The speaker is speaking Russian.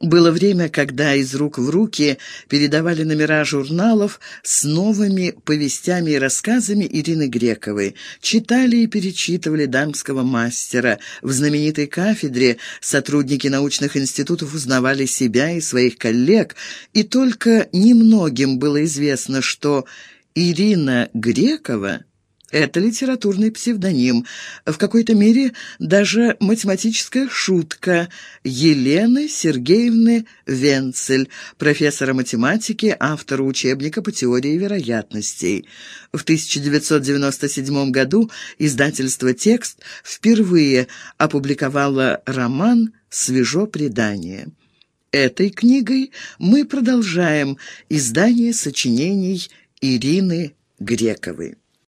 Было время, когда из рук в руки передавали номера журналов с новыми повестями и рассказами Ирины Грековой. Читали и перечитывали дамского мастера. В знаменитой кафедре сотрудники научных институтов узнавали себя и своих коллег, и только немногим было известно, что Ирина Грекова это литературный псевдоним, в какой-то мере даже математическая шутка Елены Сергеевны Венцель, профессора математики, автора учебника по теории вероятностей. В 1997 году издательство «Текст» впервые опубликовало роман «Свежо предание». Этой книгой мы продолжаем издание сочинений Ирины Грековой.